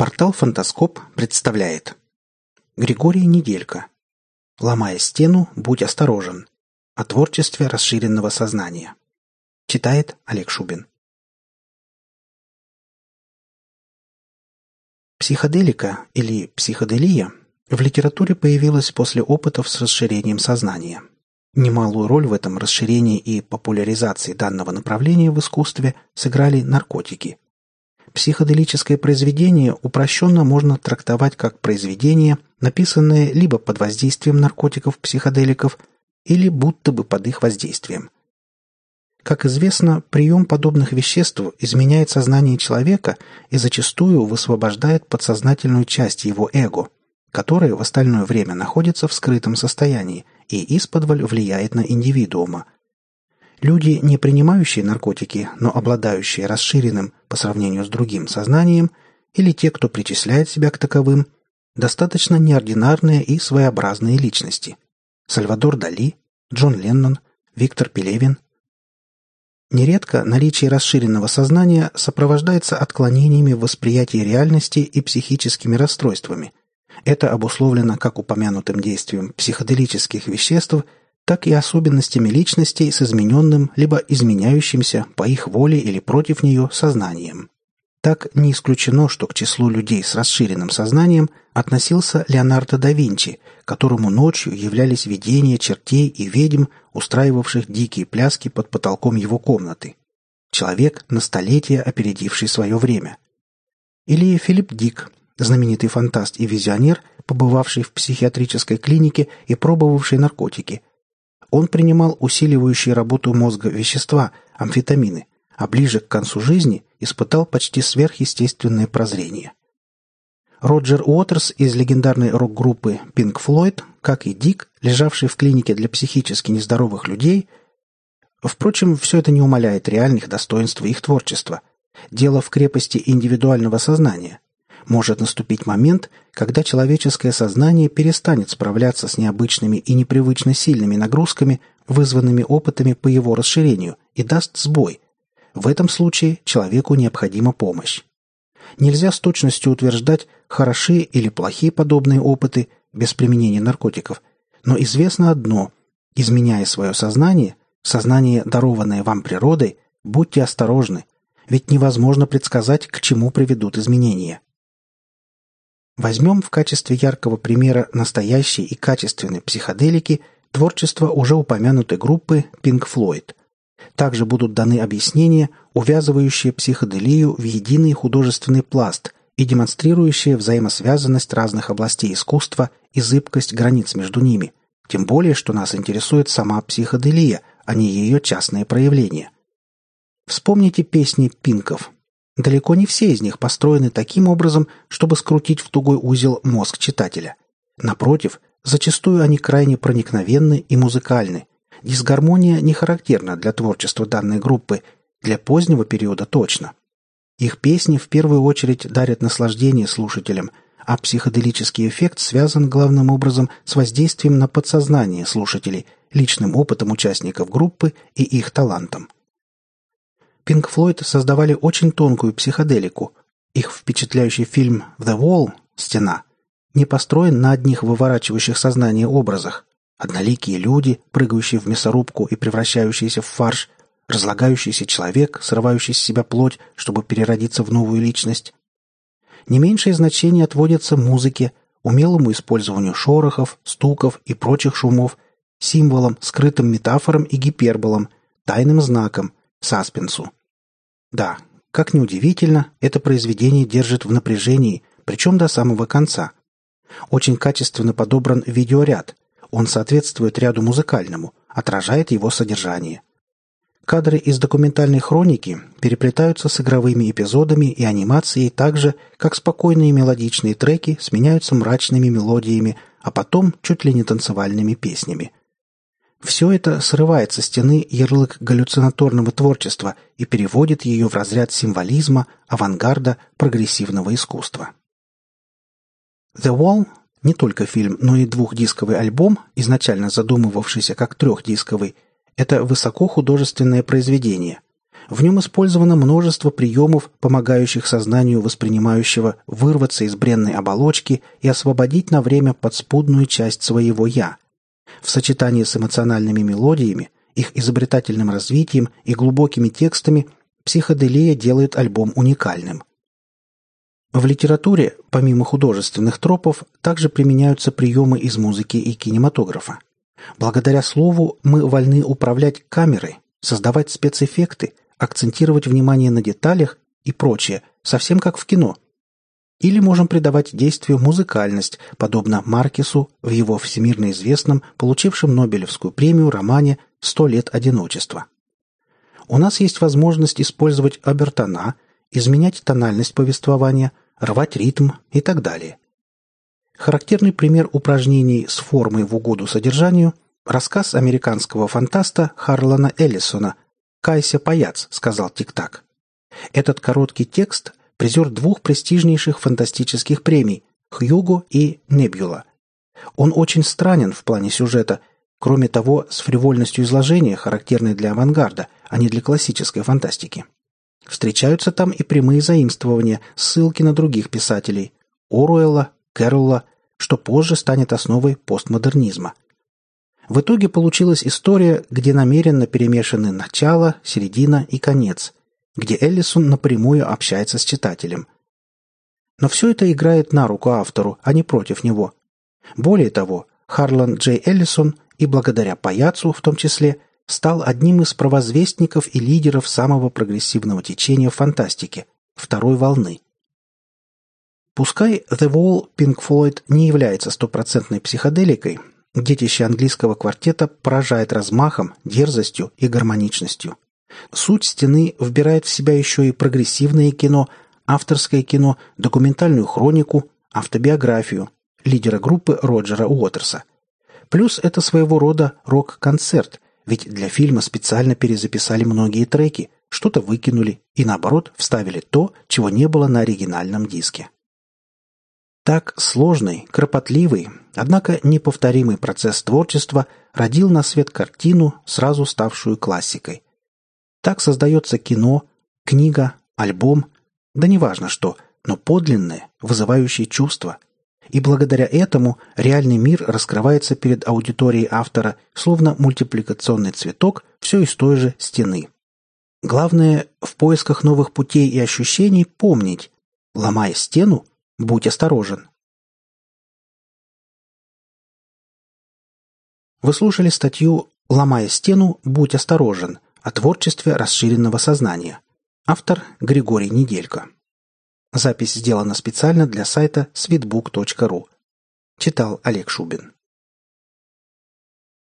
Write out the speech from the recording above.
Портал «Фантаскоп» представляет Григорий Неделько «Ломая стену, будь осторожен» о творчестве расширенного сознания. Читает Олег Шубин. Психоделика или психоделия в литературе появилась после опытов с расширением сознания. Немалую роль в этом расширении и популяризации данного направления в искусстве сыграли наркотики – Психоделическое произведение упрощенно можно трактовать как произведение, написанное либо под воздействием наркотиков-психоделиков, или будто бы под их воздействием. Как известно, прием подобных веществ изменяет сознание человека и зачастую высвобождает подсознательную часть его эго, которая в остальное время находится в скрытом состоянии и исподволь влияет на индивидуума – Люди, не принимающие наркотики, но обладающие расширенным по сравнению с другим сознанием, или те, кто причисляет себя к таковым, достаточно неординарные и своеобразные личности. Сальвадор Дали, Джон Леннон, Виктор Пелевин. Нередко наличие расширенного сознания сопровождается отклонениями в восприятии реальности и психическими расстройствами. Это обусловлено как упомянутым действием психоделических веществ – так и особенностями личностей с измененным либо изменяющимся по их воле или против нее сознанием. Так не исключено, что к числу людей с расширенным сознанием относился Леонардо да Винчи, которому ночью являлись видения чертей и ведьм, устраивавших дикие пляски под потолком его комнаты. Человек, на столетие опередивший свое время. Или Филипп Дик, знаменитый фантаст и визионер, побывавший в психиатрической клинике и пробовавший наркотики – он принимал усиливающие работу мозга вещества, амфетамины, а ближе к концу жизни испытал почти сверхъестественное прозрение. Роджер Уотерс из легендарной рок-группы Pink Floyd, как и Дик, лежавший в клинике для психически нездоровых людей, впрочем, все это не умаляет реальных достоинств их творчества. Дело в крепости индивидуального сознания, может наступить момент, когда человеческое сознание перестанет справляться с необычными и непривычно сильными нагрузками, вызванными опытами по его расширению, и даст сбой. В этом случае человеку необходима помощь. Нельзя с точностью утверждать, хороши или плохи подобные опыты без применения наркотиков, но известно одно – изменяя свое сознание, сознание, дарованное вам природой, будьте осторожны, ведь невозможно предсказать, к чему приведут изменения. Возьмем в качестве яркого примера настоящей и качественной психоделики творчество уже упомянутой группы Pink Floyd. Также будут даны объяснения, увязывающие психоделию в единый художественный пласт и демонстрирующие взаимосвязанность разных областей искусства и зыбкость границ между ними, тем более, что нас интересует сама психоделия, а не ее частные проявления. Вспомните песни Пинков – Далеко не все из них построены таким образом, чтобы скрутить в тугой узел мозг читателя. Напротив, зачастую они крайне проникновенны и музыкальны. Дисгармония не характерна для творчества данной группы, для позднего периода точно. Их песни в первую очередь дарят наслаждение слушателям, а психоделический эффект связан главным образом с воздействием на подсознание слушателей, личным опытом участников группы и их талантом. Пинк Флойд создавали очень тонкую психоделику. Их впечатляющий фильм «The Wall» — «Стена» не построен на одних выворачивающих сознание образах. Одноликие люди, прыгающие в мясорубку и превращающиеся в фарш, разлагающийся человек, срывающий с себя плоть, чтобы переродиться в новую личность. Не меньшее значение отводится музыке, умелому использованию шорохов, стуков и прочих шумов, символам, скрытым метафорам и гиперболам, тайным знаком, саспенсу. Да, как ни удивительно, это произведение держит в напряжении, причем до самого конца. Очень качественно подобран видеоряд. Он соответствует ряду музыкальному, отражает его содержание. Кадры из документальной хроники переплетаются с игровыми эпизодами и анимацией так же, как спокойные мелодичные треки сменяются мрачными мелодиями, а потом чуть ли не танцевальными песнями – все это срывает со стены ярлык галлюцинаторного творчества и переводит ее в разряд символизма, авангарда, прогрессивного искусства. The Wall – не только фильм, но и двухдисковый альбом, изначально задумывавшийся как трехдисковый, это высокохудожественное произведение. В нем использовано множество приемов, помогающих сознанию воспринимающего вырваться из бренной оболочки и освободить на время подспудную часть своего «я». В сочетании с эмоциональными мелодиями, их изобретательным развитием и глубокими текстами психоделия делает альбом уникальным. В литературе, помимо художественных тропов, также применяются приемы из музыки и кинематографа. Благодаря слову мы вольны управлять камерой, создавать спецэффекты, акцентировать внимание на деталях и прочее, совсем как в кино. Или можем придавать действию музыкальность, подобно Маркесу в его всемирно известном, получившем Нобелевскую премию романе «Сто лет одиночества». У нас есть возможность использовать обертона, изменять тональность повествования, рвать ритм и так далее. Характерный пример упражнений с формой в угоду содержанию – рассказ американского фантаста Харлана Эллисона «Кайся, паяц», — сказал Тик-Так. Этот короткий текст – призер двух престижнейших фантастических премий – Хьюго и Небюла. Он очень странен в плане сюжета, кроме того, с фривольностью изложения, характерной для авангарда, а не для классической фантастики. Встречаются там и прямые заимствования, ссылки на других писателей – Оруэлла, Кэрролла, что позже станет основой постмодернизма. В итоге получилась история, где намеренно перемешаны начало, середина и конец, где Эллисон напрямую общается с читателем. Но все это играет на руку автору, а не против него. Более того, Харлан Джей Эллисон и благодаря паяцу в том числе стал одним из провозвестников и лидеров самого прогрессивного течения в фантастике – второй волны. Пускай The Wall Pink Floyd не является стопроцентной психоделикой, детище английского квартета поражает размахом, дерзостью и гармоничностью. Суть стены вбирает в себя еще и прогрессивное кино, авторское кино, документальную хронику, автобиографию лидера группы Роджера Уотерса. Плюс это своего рода рок-концерт, ведь для фильма специально перезаписали многие треки, что-то выкинули и наоборот вставили то, чего не было на оригинальном диске. Так сложный, кропотливый, однако неповторимый процесс творчества родил на свет картину, сразу ставшую классикой. Так создается кино, книга, альбом, да неважно что, но подлинное, вызывающее чувства. И благодаря этому реальный мир раскрывается перед аудиторией автора, словно мультипликационный цветок все из той же стены. Главное, в поисках новых путей и ощущений помнить, ломая стену, Будь осторожен. Вы слушали статью «Ломая стену, будь осторожен» о творчестве расширенного сознания. Автор Григорий Неделько. Запись сделана специально для сайта sweetbook.ru. Читал Олег Шубин.